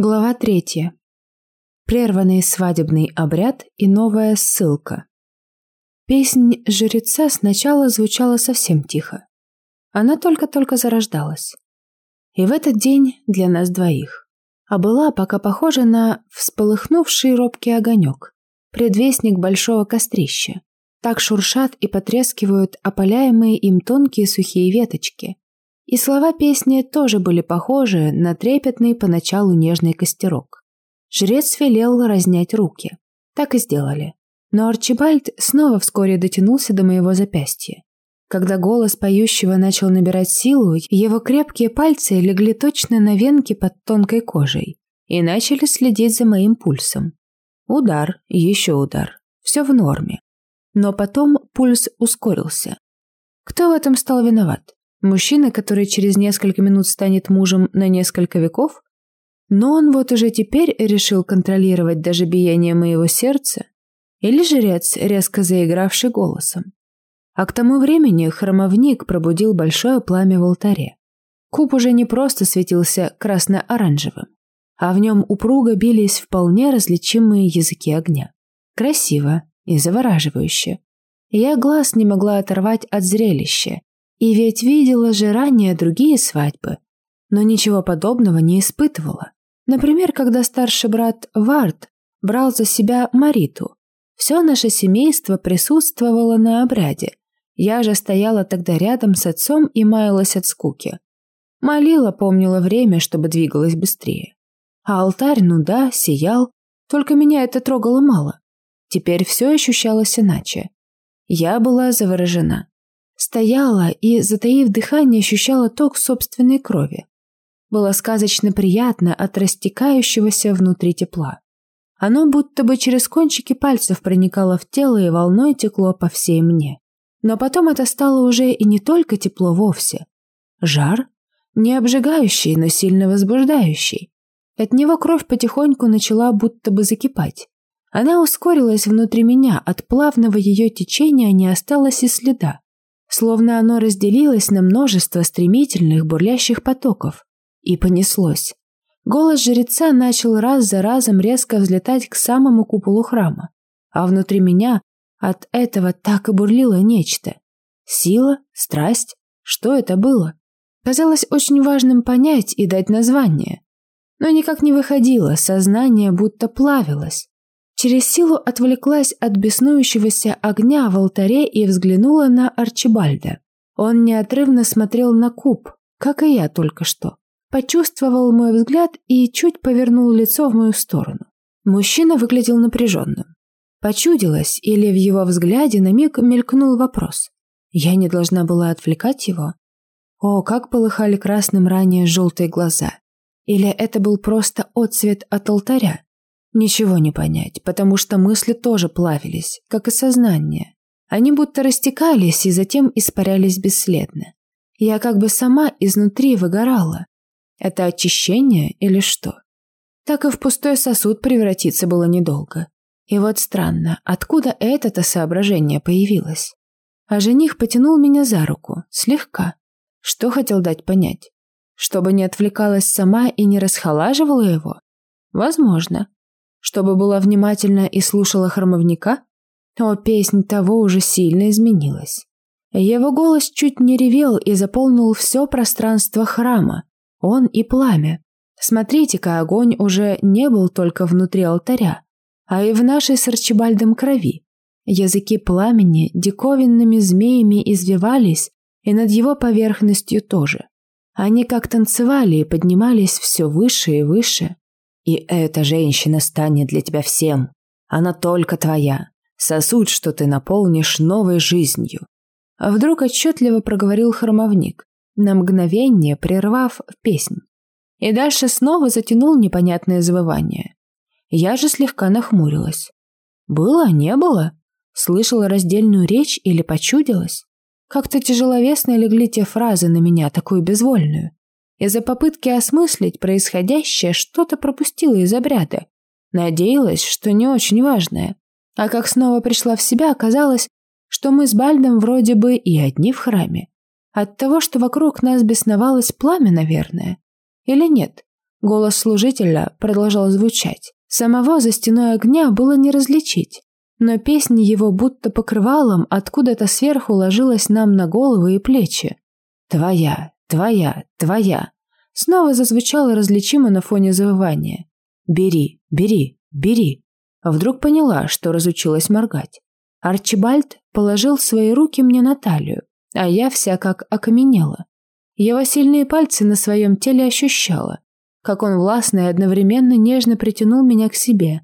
Глава третья. Прерванный свадебный обряд и новая ссылка. Песнь жреца сначала звучала совсем тихо. Она только-только зарождалась. И в этот день для нас двоих. А была пока похожа на всполыхнувший робкий огонек, предвестник большого кострища. Так шуршат и потрескивают опаляемые им тонкие сухие веточки, и слова песни тоже были похожи на трепетный поначалу нежный костерок. Жрец велел разнять руки. Так и сделали. Но Арчибальд снова вскоре дотянулся до моего запястья. Когда голос поющего начал набирать силу, его крепкие пальцы легли точно на венки под тонкой кожей и начали следить за моим пульсом. Удар, еще удар. Все в норме. Но потом пульс ускорился. Кто в этом стал виноват? Мужчина, который через несколько минут станет мужем на несколько веков? Но он вот уже теперь решил контролировать даже биение моего сердца? Или жрец, резко заигравший голосом? А к тому времени хромовник пробудил большое пламя в алтаре. Куб уже не просто светился красно-оранжевым, а в нем упруго бились вполне различимые языки огня. Красиво и завораживающе. Я глаз не могла оторвать от зрелища, и ведь видела же ранее другие свадьбы, но ничего подобного не испытывала. Например, когда старший брат Вард брал за себя Мариту. Все наше семейство присутствовало на обряде. Я же стояла тогда рядом с отцом и маялась от скуки. Молила, помнила время, чтобы двигалась быстрее. А алтарь, ну да, сиял, только меня это трогало мало. Теперь все ощущалось иначе. Я была заворожена. Стояла и, затаив дыхание, ощущала ток собственной крови. Было сказочно приятно от растекающегося внутри тепла. Оно будто бы через кончики пальцев проникало в тело и волной текло по всей мне. Но потом это стало уже и не только тепло вовсе. Жар, не обжигающий, но сильно возбуждающий. От него кровь потихоньку начала будто бы закипать. Она ускорилась внутри меня, от плавного ее течения не осталось и следа словно оно разделилось на множество стремительных бурлящих потоков. И понеслось. Голос жреца начал раз за разом резко взлетать к самому куполу храма, а внутри меня от этого так и бурлило нечто. Сила? Страсть? Что это было? Казалось очень важным понять и дать название. Но никак не выходило, сознание будто плавилось. Через силу отвлеклась от беснующегося огня в алтаре и взглянула на Арчибальда. Он неотрывно смотрел на куб, как и я только что. Почувствовал мой взгляд и чуть повернул лицо в мою сторону. Мужчина выглядел напряженным. Почудилось, или в его взгляде на миг мелькнул вопрос. Я не должна была отвлекать его? О, как полыхали красным ранее желтые глаза. Или это был просто отцвет от алтаря? Ничего не понять, потому что мысли тоже плавились, как и сознание. Они будто растекались и затем испарялись бесследно. Я как бы сама изнутри выгорала. Это очищение или что? Так и в пустой сосуд превратиться было недолго. И вот странно, откуда это-то соображение появилось? А жених потянул меня за руку, слегка. Что хотел дать понять? Чтобы не отвлекалась сама и не расхолаживала его? Возможно чтобы была внимательна и слушала хромовника? О, песнь того уже сильно изменилась. Его голос чуть не ревел и заполнил все пространство храма, он и пламя. Смотрите-ка, огонь уже не был только внутри алтаря, а и в нашей с Арчибальдом крови. Языки пламени диковинными змеями извивались, и над его поверхностью тоже. Они как танцевали и поднимались все выше и выше. И эта женщина станет для тебя всем. Она только твоя. Сосуд, что ты наполнишь новой жизнью. А вдруг отчетливо проговорил хромовник, на мгновение прервав песнь. И дальше снова затянул непонятное завывание. Я же слегка нахмурилась. Было, не было? Слышала раздельную речь или почудилась? Как-то тяжеловесно легли те фразы на меня, такую безвольную. Из-за попытки осмыслить происходящее что-то пропустила из обряда. Надеялась, что не очень важное. А как снова пришла в себя, оказалось, что мы с Бальдом вроде бы и одни в храме. От того, что вокруг нас бесновалось пламя, наверное. Или нет? Голос служителя продолжал звучать. Самого за стеной огня было не различить, но песня его будто покрывалом откуда-то сверху ложилась нам на головы и плечи. «Твоя, твоя, твоя!» Снова зазвучало различимо на фоне завывания. «Бери, бери, бери!» Вдруг поняла, что разучилась моргать. Арчибальд положил свои руки мне на талию, а я вся как окаменела. Его сильные пальцы на своем теле ощущала, как он властно и одновременно нежно притянул меня к себе.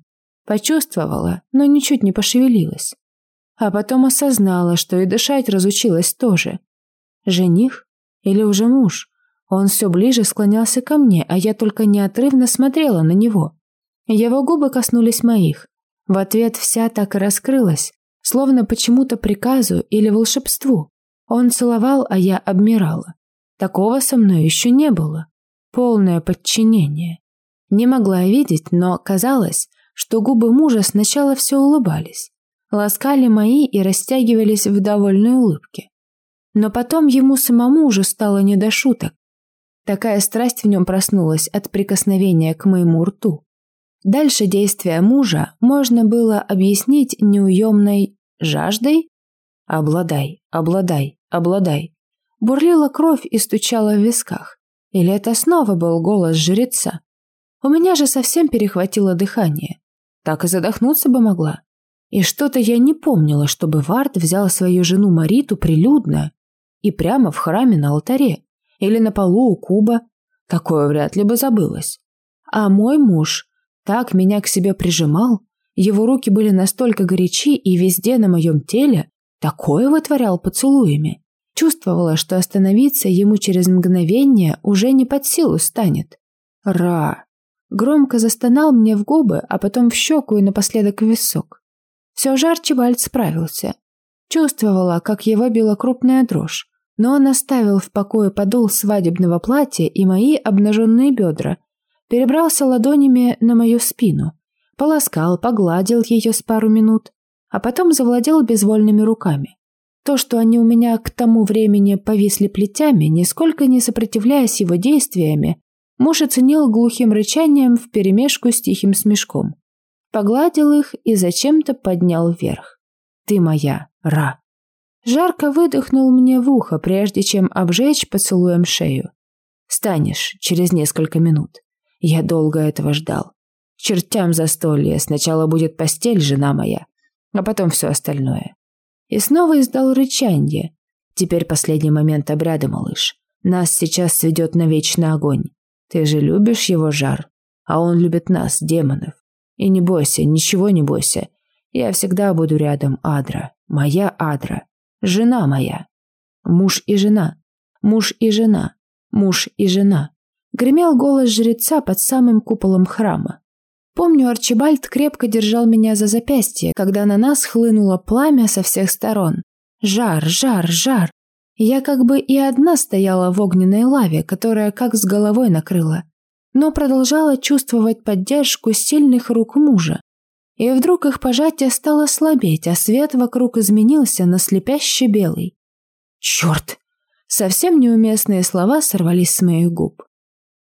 Почувствовала, но ничуть не пошевелилась. А потом осознала, что и дышать разучилась тоже. Жених? Или уже муж? Он все ближе склонялся ко мне, а я только неотрывно смотрела на него. Его губы коснулись моих. В ответ вся так и раскрылась, словно почему-то приказу или волшебству. Он целовал, а я обмирала. Такого со мной еще не было. Полное подчинение. Не могла видеть, но казалось, что губы мужа сначала все улыбались, ласкали мои и растягивались в довольной улыбке. Но потом ему самому уже стало не до шуток. Такая страсть в нем проснулась от прикосновения к моему рту. Дальше действия мужа можно было объяснить неуемной жаждой. «Обладай, обладай, обладай». Бурлила кровь и стучала в висках. Или это снова был голос жреца? У меня же совсем перехватило дыхание. Так и задохнуться бы могла. И что-то я не помнила, чтобы Вард взял свою жену Мариту прилюдно и прямо в храме на алтаре или на полу у куба. Такое вряд ли бы забылось. А мой муж так меня к себе прижимал, его руки были настолько горячи и везде на моем теле такое вытворял поцелуями, Чувствовала, что остановиться ему через мгновение уже не под силу станет. Ра! Громко застонал мне в губы, а потом в щеку и напоследок в висок. Все же Арчибальд справился. Чувствовала, как его била крупная дрожь, но он оставил в покое подол свадебного платья и мои обнаженные бедра, перебрался ладонями на мою спину, полоскал, погладил ее с пару минут, а потом завладел безвольными руками. То, что они у меня к тому времени повисли плетями, нисколько не сопротивляясь его действиями, муж оценил глухим рычанием вперемешку с тихим смешком. Погладил их и зачем-то поднял вверх. «Ты моя, Ра!» Жарко выдохнул мне в ухо, прежде чем обжечь поцелуем шею. «Станешь через несколько минут. Я долго этого ждал. Чертям застолье, сначала будет постель, жена моя, а потом все остальное. И снова издал рычанье. Теперь последний момент обряда, малыш. Нас сейчас сведет на вечный огонь. Ты же любишь его жар, а он любит нас, демонов. И не бойся, ничего не бойся. Я всегда буду рядом, Адра. Моя Адра. Жена моя. Муж и жена. Муж и жена. Муж и жена. Гремел голос жреца под самым куполом храма. Помню, Арчибальд крепко держал меня за запястье, когда на нас хлынуло пламя со всех сторон. Жар, жар, жар. Я как бы и одна стояла в огненной лаве, которая как с головой накрыла, но продолжала чувствовать поддержку сильных рук мужа. И вдруг их пожатие стало слабеть, а свет вокруг изменился на слепяще белый. «Черт!» Совсем неуместные слова сорвались с моих губ.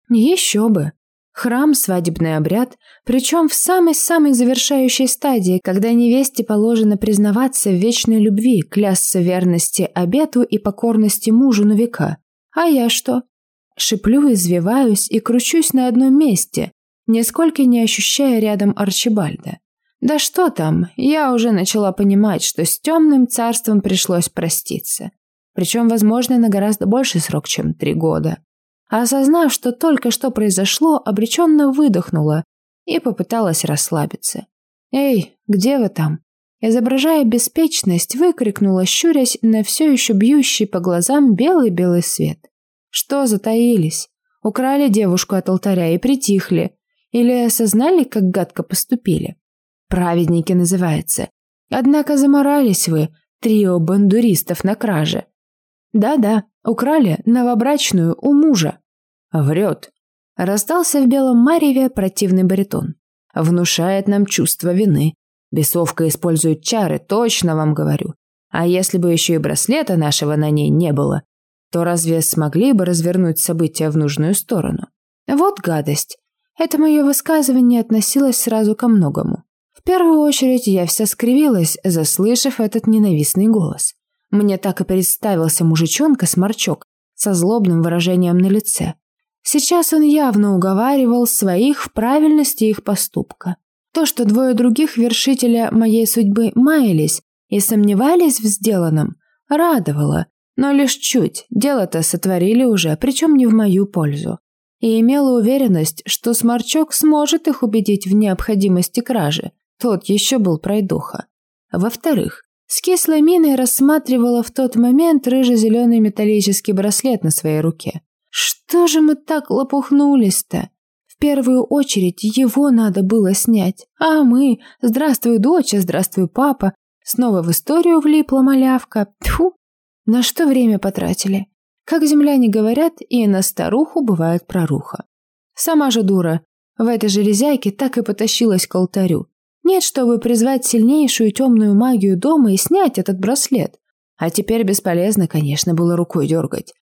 Еще бы! Храм, свадебный обряд, причем в самой-самой завершающей стадии, когда невесте положено признаваться в вечной любви, клясться верности обету и покорности мужу на века. А я что? Шиплю, извиваюсь и кручусь на одном месте, нисколько не ощущая рядом Арчибальда. Да что там, я уже начала понимать, что с темным царством пришлось проститься. Причем, возможно, на гораздо больший срок, чем три года а осознав, что только что произошло, обреченно выдохнула и попыталась расслабиться. «Эй, где вы там?» Изображая беспечность, выкрикнула, щурясь на все еще бьющий по глазам белый-белый свет. «Что затаились? Украли девушку от алтаря и притихли? Или осознали, как гадко поступили? Праведники называется. Однако заморались вы, трио бандуристов на краже. Да-да, украли новобрачную у мужа. Врет. Раздался в белом мареве противный баритон. Внушает нам чувство вины. Бесовка использует чары, точно вам говорю. А если бы еще и браслета нашего на ней не было, то разве смогли бы развернуть события в нужную сторону? Вот гадость. Это мое высказывание относилось сразу ко многому. В первую очередь я вся скривилась, заслышав этот ненавистный голос. Мне так и представился мужичонка-сморчок со злобным выражением на лице. Сейчас он явно уговаривал своих в правильности их поступка. То, что двое других вершителя моей судьбы маялись и сомневались в сделанном, радовало, но лишь чуть, дело-то сотворили уже, причем не в мою пользу. И имела уверенность, что Сморчок сможет их убедить в необходимости кражи. Тот еще был пройдуха. Во-вторых, с кислой миной рассматривала в тот момент рыже-зеленый металлический браслет на своей руке. Что же мы так лопухнулись-то? В первую очередь его надо было снять. А мы, здравствуй, дочь, здравствуй, папа, снова в историю влипла малявка. Тьфу, на что время потратили? Как земляне говорят, и на старуху бывает проруха. Сама же дура, в этой железяйке так и потащилась к алтарю. Нет, чтобы призвать сильнейшую темную магию дома и снять этот браслет. А теперь бесполезно, конечно, было рукой дергать.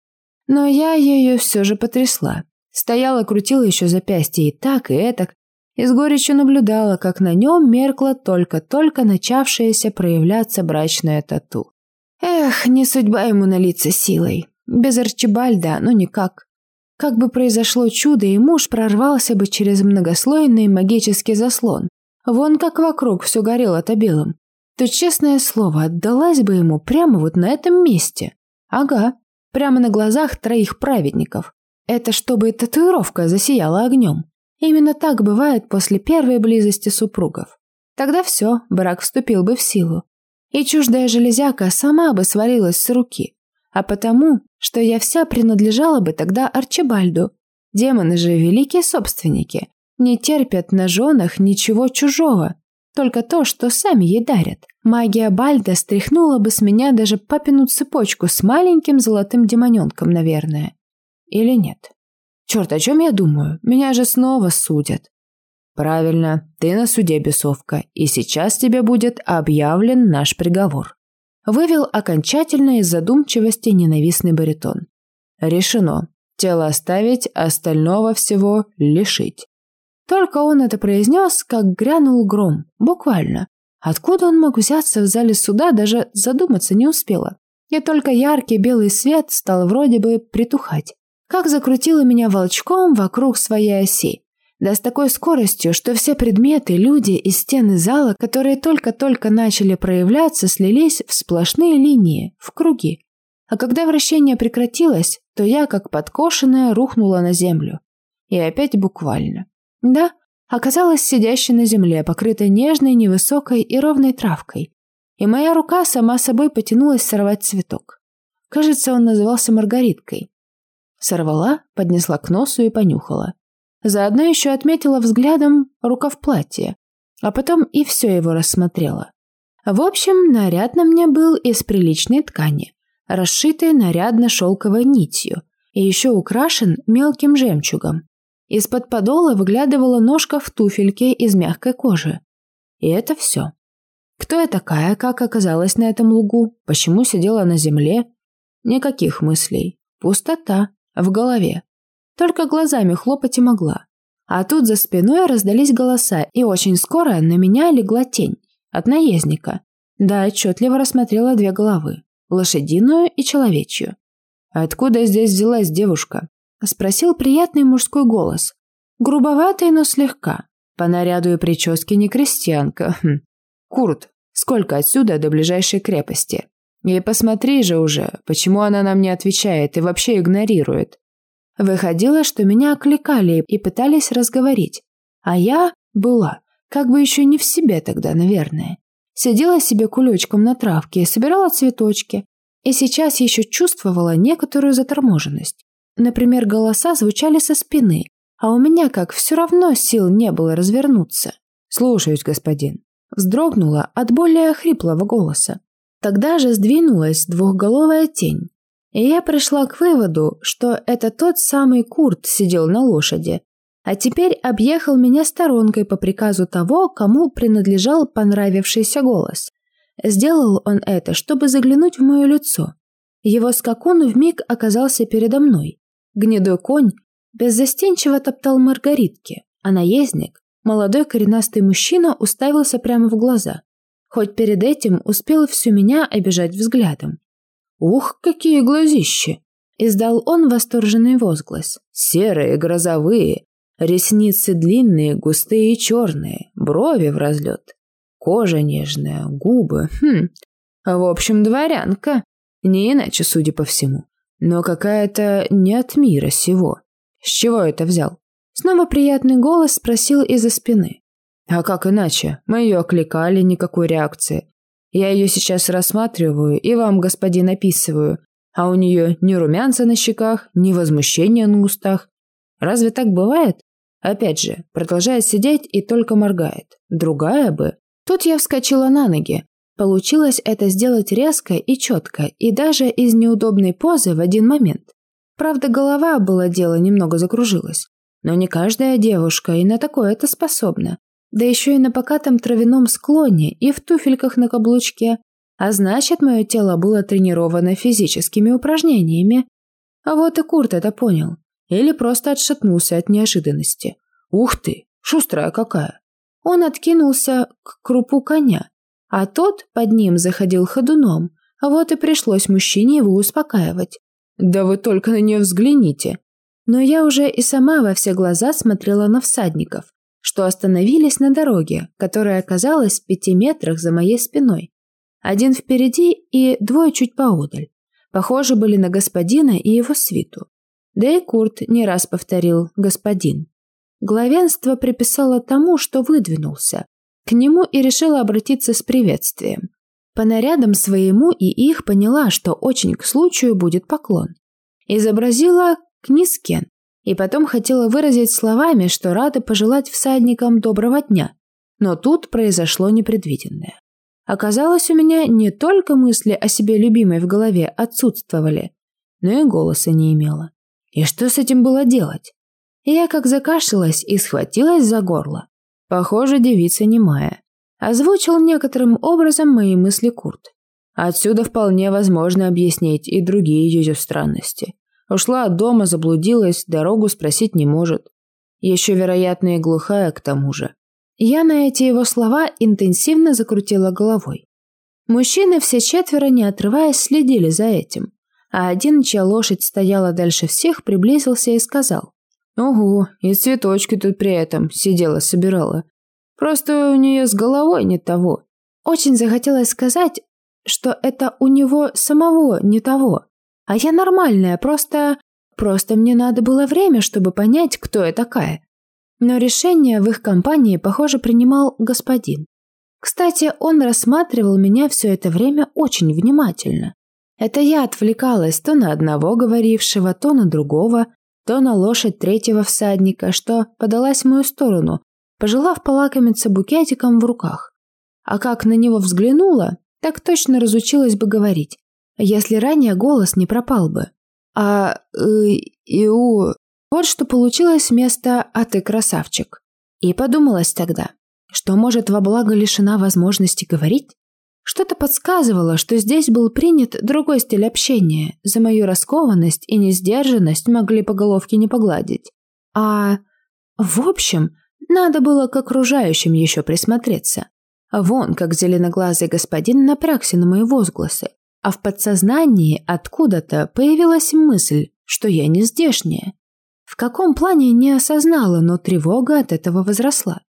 Но я ее все же потрясла. Стояла, крутила еще запястье и так, и этак, и с горечью наблюдала, как на нем меркла только-только начавшаяся проявляться брачная тату. Эх, не судьба ему налиться силой. Без Арчибальда, ну никак. Как бы произошло чудо, и муж прорвался бы через многослойный магический заслон. Вон как вокруг все горело-то белым. То, честное слово, отдалась бы ему прямо вот на этом месте. Ага, Прямо на глазах троих праведников. Это чтобы татуировка засияла огнем. Именно так бывает после первой близости супругов. Тогда все, брак вступил бы в силу. И чуждая железяка сама бы свалилась с руки. А потому, что я вся принадлежала бы тогда Арчибальду. Демоны же великие собственники. Не терпят на женах ничего чужого. Только то, что сами ей дарят. Магия Бальда стряхнула бы с меня даже папину цепочку с маленьким золотым демоненком, наверное. Или нет? Черт, о чем я думаю? Меня же снова судят. Правильно, ты на суде, бесовка, и сейчас тебе будет объявлен наш приговор. Вывел окончательно из задумчивости ненавистный баритон. Решено. Тело оставить, остального всего лишить. Только он это произнес, как грянул гром, буквально. Откуда он мог взяться в зале суда, даже задуматься не успела. И только яркий белый свет стал вроде бы притухать. Как закрутило меня волчком вокруг своей оси. Да с такой скоростью, что все предметы, люди и стены зала, которые только-только начали проявляться, слились в сплошные линии, в круги. А когда вращение прекратилось, то я, как подкошенная, рухнула на землю. И опять буквально. Да, оказалась сидящей на земле, покрытой нежной, невысокой и ровной травкой. И моя рука сама собой потянулась сорвать цветок. Кажется, он назывался маргариткой. Сорвала, поднесла к носу и понюхала. Заодно еще отметила взглядом рукав платья, а потом и все его рассмотрела. В общем, наряд на мне был из приличной ткани, расшитой нарядно шелковой нитью и еще украшен мелким жемчугом. Из-под подола выглядывала ножка в туфельке из мягкой кожи. И это все. Кто я такая, как оказалась на этом лугу, почему сидела на земле? Никаких мыслей. Пустота в голове. Только глазами хлопать и могла. А тут за спиной раздались голоса, и очень скоро на меня легла тень от наездника. Да, отчетливо рассмотрела две головы – лошадиную и человечью. Откуда здесь взялась девушка? Спросил приятный мужской голос. Грубоватый, но слегка. По наряду и прическе не крестьянка. Хм. Курт, сколько отсюда до ближайшей крепости? И посмотри же уже, почему она нам не отвечает и вообще игнорирует. Выходило, что меня окликали и пытались разговорить. А я была, как бы еще не в себе тогда, наверное. Сидела себе кулечком на травке и собирала цветочки. И сейчас еще чувствовала некоторую заторможенность. Например, голоса звучали со спины, а у меня как все равно сил не было развернуться. «Слушаюсь, господин». Вздрогнула от более хриплого голоса. Тогда же сдвинулась двухголовая тень. И я пришла к выводу, что это тот самый Курт сидел на лошади, а теперь объехал меня сторонкой по приказу того, кому принадлежал понравившийся голос. Сделал он это, чтобы заглянуть в мое лицо. Его скакун вмиг оказался передо мной. Гнедой конь беззастенчиво топтал маргаритки, а наездник, молодой коренастый мужчина, уставился прямо в глаза, хоть перед этим успел всю меня обижать взглядом. «Ух, какие глазищи!» – издал он восторженный возглас. «Серые, грозовые, ресницы длинные, густые и черные, брови в разлет, кожа нежная, губы, хм, в общем, дворянка, не иначе, судя по всему, но какая-то не от мира сего. С чего это взял?» Снова приятный голос спросил из-за спины. А как иначе? Мы ее окликали, никакой реакции. Я ее сейчас рассматриваю и вам, господин, описываю. А у нее ни румянца на щеках, ни возмущения на устах. Разве так бывает? Опять же, продолжает сидеть и только моргает. Другая бы. Тут я вскочила на ноги. Получилось это сделать резко и четко, и даже из неудобной позы в один момент. Правда, голова, было дело, немного закружилась. Но не каждая девушка и на такое это способна. Да еще и на покатом травяном склоне и в туфельках на каблучке. А значит, мое тело было тренировано физическими упражнениями. А вот и Курт это понял. Или просто отшатнулся от неожиданности. Ух ты, шустрая какая. Он откинулся к крупу коня, а тот под ним заходил ходуном. Вот и пришлось мужчине его успокаивать. Да вы только на нее взгляните. Но я уже и сама во все глаза смотрела на всадников, что остановились на дороге, которая оказалась в пяти метрах за моей спиной. Один впереди и двое чуть поодаль. Похожи были на господина и его свиту. Да и Курт не раз повторил «господин». Главенство приписало тому, что выдвинулся. К нему и решила обратиться с приветствием. По нарядам своему и их поняла, что очень к случаю будет поклон. Изобразила Книскен и потом хотела выразить словами, что рада пожелать всадникам доброго дня. Но тут произошло непредвиденное. Оказалось, у меня не только мысли о себе любимой в голове отсутствовали, но и голоса не имела. И что с этим было делать? Я как закашлялась и схватилась за горло. Похоже, девица немая. Озвучил некоторым образом мои мысли Курт. Отсюда вполне возможно объяснить и другие ее странности. Ушла от дома, заблудилась, дорогу спросить не может. Еще, вероятно, и глухая к тому же. Я на эти его слова интенсивно закрутила головой. Мужчины все четверо, не отрываясь, следили за этим. А один, чья лошадь стояла дальше всех, приблизился и сказал. «Ого, и цветочки тут при этом сидела, собирала. Просто у нее с головой не того». Очень захотелось сказать, что это у него самого не того. А я нормальная, просто... Просто мне надо было время, чтобы понять, кто я такая. Но решение в их компании, похоже, принимал господин. Кстати, он рассматривал меня все это время очень внимательно. Это я отвлекалась то на одного говорившего, то на другого, то на лошадь третьего всадника, что подалась в мою сторону, пожелав полакомиться букетиком в руках. А как на него взглянула, так точно разучилась бы говорить если ранее голос не пропал бы. А э, иу... Вот что получилось вместо «а ты красавчик». И подумалось тогда, что, может, во благо лишена возможности говорить? Что-то подсказывало, что здесь был принят другой стиль общения, за мою раскованность и несдержанность могли по головке не погладить. А... в общем, надо было к окружающим еще присмотреться. Вон, как зеленоглазый господин напрягся на мои возгласы, а в подсознании откуда-то появилась мысль, что я не здешняя. В каком плане не осознала, но тревога от этого возросла.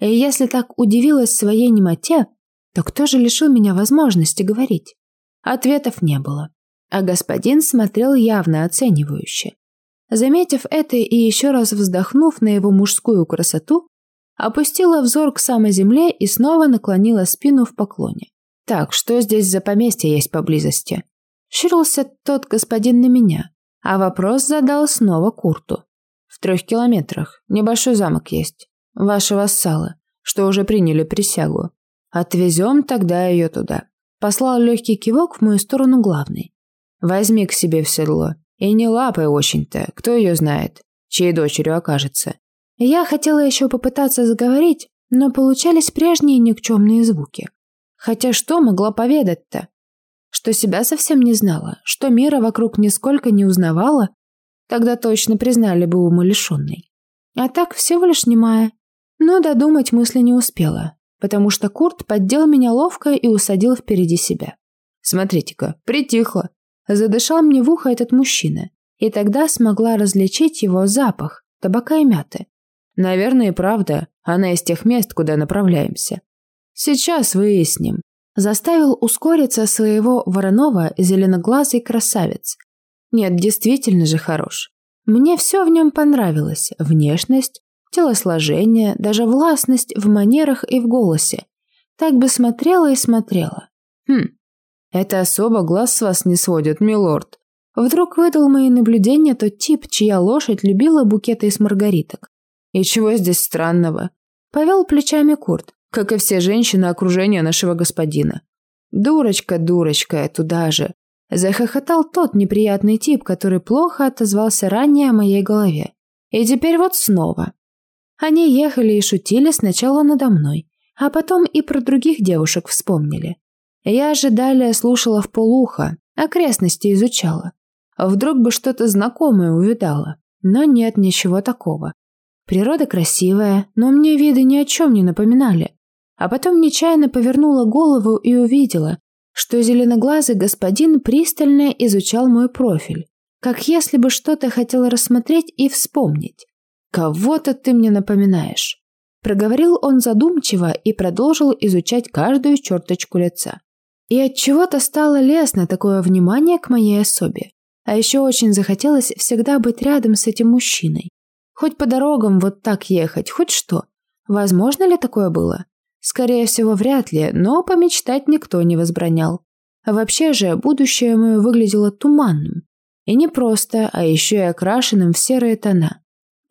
И если так удивилась своей немоте, то кто же лишил меня возможности говорить? Ответов не было, а господин смотрел явно оценивающе. Заметив это и еще раз вздохнув на его мужскую красоту, опустила взор к самой земле и снова наклонила спину в поклоне. «Так, что здесь за поместье есть поблизости?» Щурился тот господин на меня, а вопрос задал снова Курту. «В трех километрах. Небольшой замок есть. Ваши вассалы, что уже приняли присягу. Отвезем тогда ее туда». Послал легкий кивок в мою сторону главный. «Возьми к себе в седло. И не лапай очень-то, кто ее знает, чьей дочерью окажется». Я хотела еще попытаться заговорить, но получались прежние никчемные звуки. Хотя что могла поведать-то? Что себя совсем не знала, что мира вокруг нисколько не узнавала, тогда точно признали бы умалишенной. А так всего лишь немая. Но додумать мысли не успела, потому что Курт поддел меня ловко и усадил впереди себя. «Смотрите-ка, притихло!» Задышал мне в ухо этот мужчина, и тогда смогла различить его запах табака и мяты. Наверное, и правда, она из тех мест, куда направляемся. Сейчас выясним. Заставил ускориться своего вороного зеленоглазый красавец. Нет, действительно же хорош. Мне все в нем понравилось. Внешность, телосложение, даже властность в манерах и в голосе. Так бы смотрела и смотрела. Хм, это особо глаз с вас не сводит, милорд. Вдруг выдал мои наблюдения тот тип, чья лошадь любила букеты из маргариток. И чего здесь странного? Повел плечами Курт, как и все женщины окружения нашего господина. Дурочка, дурочка, туда же. Захохотал тот неприятный тип, который плохо отозвался ранее о моей голове. И теперь вот снова. Они ехали и шутили сначала надо мной, а потом и про других девушек вспомнили. Я же далее слушала в полуха, окрестности изучала. Вдруг бы что-то знакомое увидала. Но нет ничего такого. Природа красивая, но мне виды ни о чем не напоминали. А потом нечаянно повернула голову и увидела, что зеленоглазый господин пристально изучал мой профиль, как если бы что-то хотел рассмотреть и вспомнить. «Кого-то ты мне напоминаешь», – проговорил он задумчиво и продолжил изучать каждую черточку лица. И от чего то стало лестно такое внимание к моей особе. А еще очень захотелось всегда быть рядом с этим мужчиной. Хоть по дорогам вот так ехать, хоть что. Возможно ли такое было? Скорее всего, вряд ли, но помечтать никто не возбранял. А вообще же, будущее мое выглядело туманным. И не просто, а еще и окрашенным в серые тона.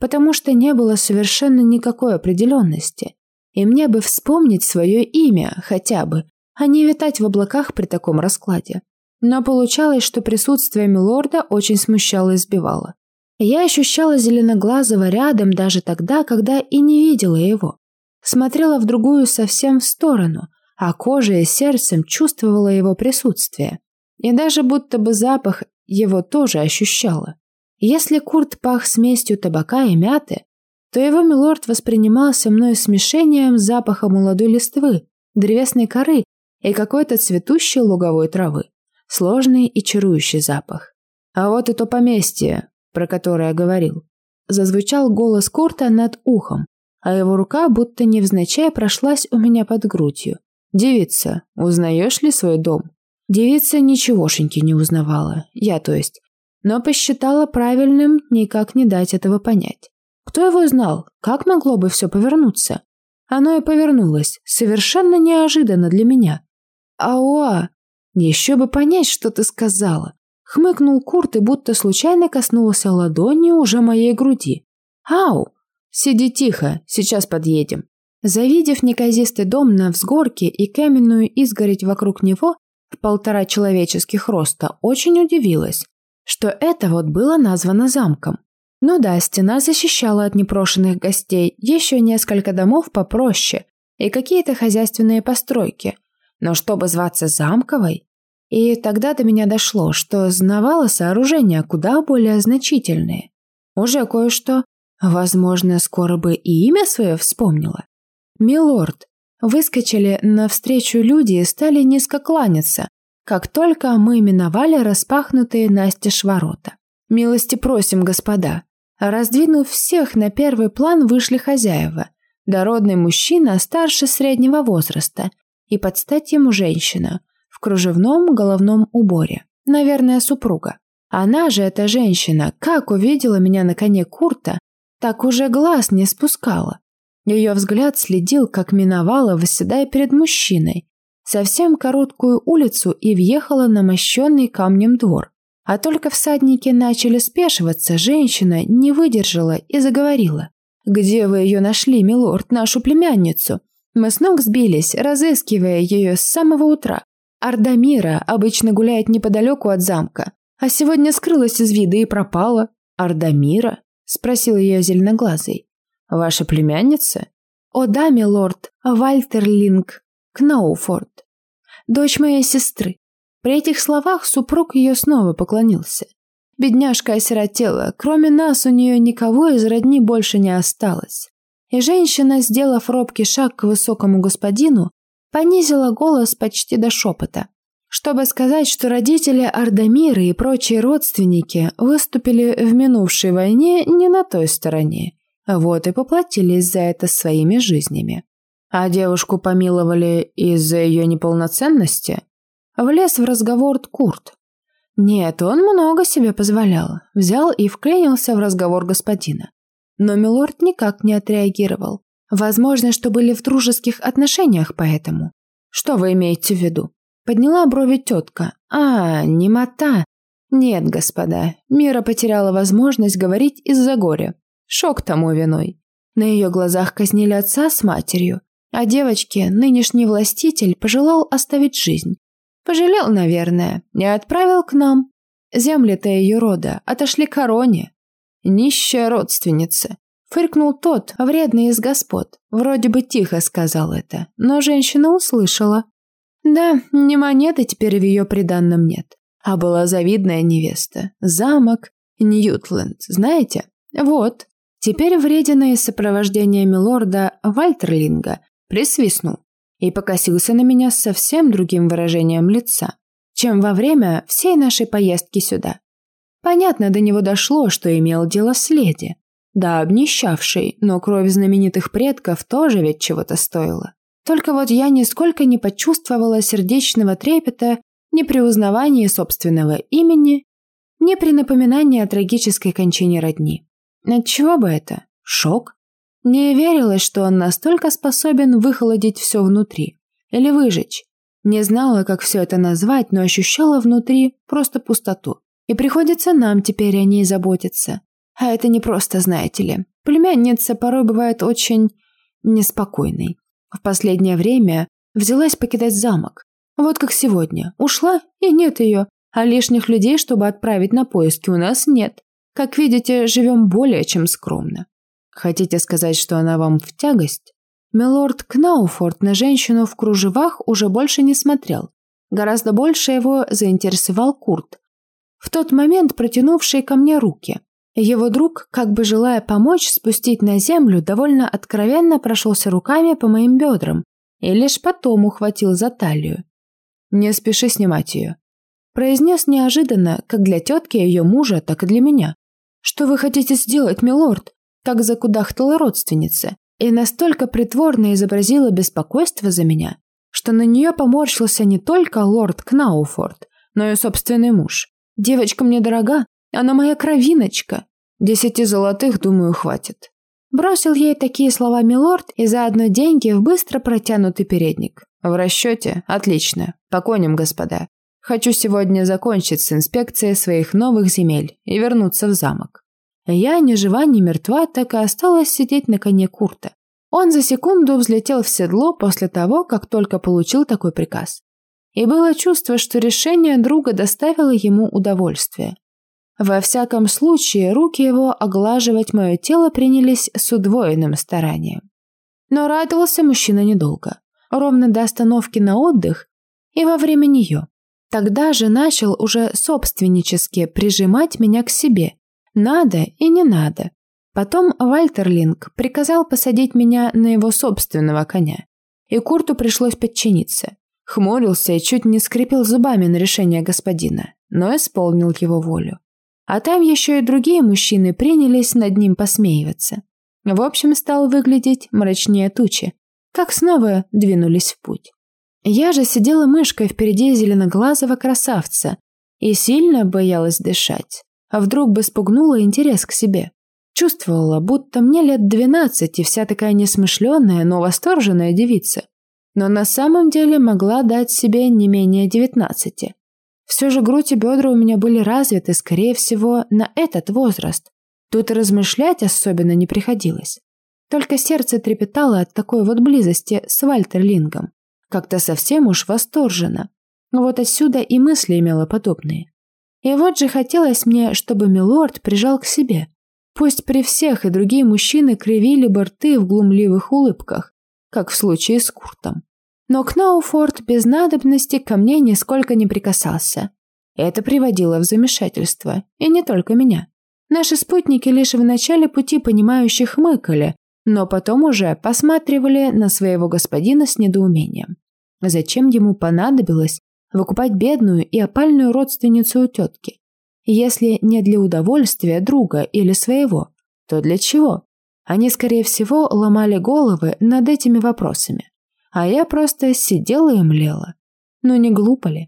Потому что не было совершенно никакой определенности. И мне бы вспомнить свое имя, хотя бы, а не витать в облаках при таком раскладе. Но получалось, что присутствие милорда очень смущало и сбивало. Я ощущала зеленоглазого рядом даже тогда, когда и не видела его. Смотрела в другую совсем в сторону, а кожей и сердцем чувствовала его присутствие. И даже будто бы запах его тоже ощущала. Если Курт пах смесью табака и мяты, то его милорд воспринимался мной смешением запаха молодой листвы, древесной коры и какой-то цветущей луговой травы сложный и чарующий запах. А вот и то поместье, про которое я говорил. Зазвучал голос Корта над ухом, а его рука будто невзначай прошлась у меня под грудью. «Девица, узнаешь ли свой дом?» Девица ничегошеньки не узнавала, я то есть, но посчитала правильным никак не дать этого понять. Кто его знал? Как могло бы все повернуться? Оно и повернулось, совершенно неожиданно для меня. «Ауа!» «Еще бы понять, что ты сказала!» Хмыкнул Курт и будто случайно коснулся ладонью уже моей груди. «Ау! Сиди тихо, сейчас подъедем». Завидев неказистый дом на взгорке и каменную изгородь вокруг него в полтора человеческих роста, очень удивилась, что это вот было названо замком. Ну да, стена защищала от непрошенных гостей еще несколько домов попроще и какие-то хозяйственные постройки, но чтобы зваться замковой... И тогда до меня дошло, что знавало сооружения куда более значительные. Уже кое-что. Возможно, скоро бы и имя свое вспомнила. «Милорд». Выскочили навстречу люди и стали низко кланяться, как только мы миновали распахнутые настежь ворота. «Милости просим, господа». Раздвинув всех, на первый план вышли хозяева. Дородный мужчина старше среднего возраста и под стать ему женщина в кружевном головном уборе. Наверное, супруга. Она же, эта женщина, как увидела меня на коне Курта, так уже глаз не спускала. Ее взгляд следил, как миновала, восседая перед мужчиной, совсем короткую улицу и въехала на мощенный камнем двор. А только всадники начали спешиваться, женщина не выдержала и заговорила. «Где вы ее нашли, милорд, нашу племянницу? Мы с ног сбились, разыскивая ее с самого утра. Ардамира обычно гуляет неподалеку от замка, а сегодня скрылась из вида и пропала. Ардамира? Спросил ее зеленоглазый. Ваша племянница? О да, милорд, Вальтерлинг, Кнауфорд. Дочь моей сестры. При этих словах супруг ее снова поклонился. Бедняжка осиротела, кроме нас у нее никого из родни больше не осталось. И женщина, сделав робкий шаг к высокому господину, понизила голос почти до шепота, чтобы сказать, что родители Ардамиры и прочие родственники выступили в минувшей войне не на той стороне, вот и поплатились за это своими жизнями. А девушку помиловали из-за ее неполноценности? Влез в разговор Курт. Нет, он много себе позволял. Взял и вклинился в разговор господина. Но Милорд никак не отреагировал. Возможно, что были в дружеских отношениях поэтому. Что вы имеете в виду? Подняла брови тетка. А, немота. Нет, господа, Мира потеряла возможность говорить из-за горя. Шок тому виной. На ее глазах казнили отца с матерью, а девочке нынешний властитель пожелал оставить жизнь. Пожалел, наверное, не отправил к нам. Земли-то ее рода отошли короне. Нищая родственница. Фыркнул тот, вредный из господ. Вроде бы тихо сказал это, но женщина услышала. Да, ни монеты теперь в ее приданном нет. А была завидная невеста. Замок Ньютленд, знаете? Вот. Теперь вредина из сопровождения милорда Вальтерлинга присвистнул и покосился на меня с совсем другим выражением лица, чем во время всей нашей поездки сюда. Понятно, до него дошло, что имел дело с леди. Да, обнищавшей, но кровь знаменитых предков тоже ведь чего-то стоила. Только вот я нисколько не почувствовала сердечного трепета ни при узнавании собственного имени, ни при напоминании о трагической кончине родни. Отчего бы это? Шок? Не верилось, что он настолько способен выхолодить все внутри. Или выжечь. Не знала, как все это назвать, но ощущала внутри просто пустоту. И приходится нам теперь о ней заботиться. А это не просто, знаете ли. Племянница порой бывает очень неспокойной. В последнее время взялась покидать замок. Вот как сегодня. Ушла, и нет ее. А лишних людей, чтобы отправить на поиски, у нас нет. Как видите, живем более чем скромно. Хотите сказать, что она вам в тягость? Милорд Кнауфорд на женщину в кружевах уже больше не смотрел. Гораздо больше его заинтересовал Курт, в тот момент протянувший ко мне руки. Его друг, как бы желая помочь спустить на землю, довольно откровенно прошелся руками по моим бедрам и лишь потом ухватил за талию. «Не спеши снимать ее», – произнес неожиданно, как для тетки ее мужа, так и для меня. «Что вы хотите сделать, милорд?» Как закудахтала родственница, и настолько притворно изобразила беспокойство за меня, что на нее поморщился не только лорд Кнауфорд, но и собственный муж. Девочка мне дорога, она моя кровиночка. Десяти золотых, думаю, хватит. Бросил ей такие слова милорд и заодно деньги в быстро протянутый передник. В расчете? Отлично. По коням, господа. Хочу сегодня закончить с инспекцией своих новых земель и вернуться в замок. Я, ни жива, ни мертва, так и осталась сидеть на коне Курта. Он за секунду взлетел в седло после того, как только получил такой приказ. И было чувство, что решение друга доставило ему удовольствие. Во всяком случае, руки его оглаживать мое тело принялись с удвоенным старанием. Но радовался мужчина недолго, ровно до остановки на отдых и во время нее. Тогда же начал уже собственнически прижимать меня к себе надо и не надо. Потом Вальтерлинг приказал посадить меня на его собственного коня. И Курту пришлось подчиниться. Хмурился и чуть не скрипел зубами на решение господина, но исполнил его волю. А там еще и другие мужчины принялись над ним посмеиваться. В общем, стал выглядеть мрачнее тучи, как снова двинулись в путь. Я же сидела мышкой впереди зеленоглазого красавца и сильно боялась дышать а вдруг бы спугнула интерес к себе. Чувствовала, будто мне лет двенадцать и вся такая несмышленная, но восторженная девица. Но на самом деле могла дать себе не менее девятнадцати. Все же грудь и бедра у меня были развиты, скорее всего, на этот возраст. Тут и размышлять особенно не приходилось. Только сердце трепетало от такой вот близости с Вальтерлингом. Как-то совсем уж восторженно. Вот отсюда и мысли имела подобные. И вот же хотелось мне, чтобы милорд прижал к себе. Пусть при всех и другие мужчины кривили бы рты в глумливых улыбках, как в случае с Куртом. Но Кнауфорд без надобности ко мне нисколько не прикасался. Это приводило в замешательство, и не только меня. Наши спутники лишь в начале пути понимающих хмыкали, но потом уже посматривали на своего господина с недоумением. Зачем ему понадобилось выкупать бедную и опальную родственницу у тетки? Если не для удовольствия друга или своего, то для чего? Они, скорее всего, ломали головы над этими вопросами. А я просто сидела и млела. Ну не глупо ли?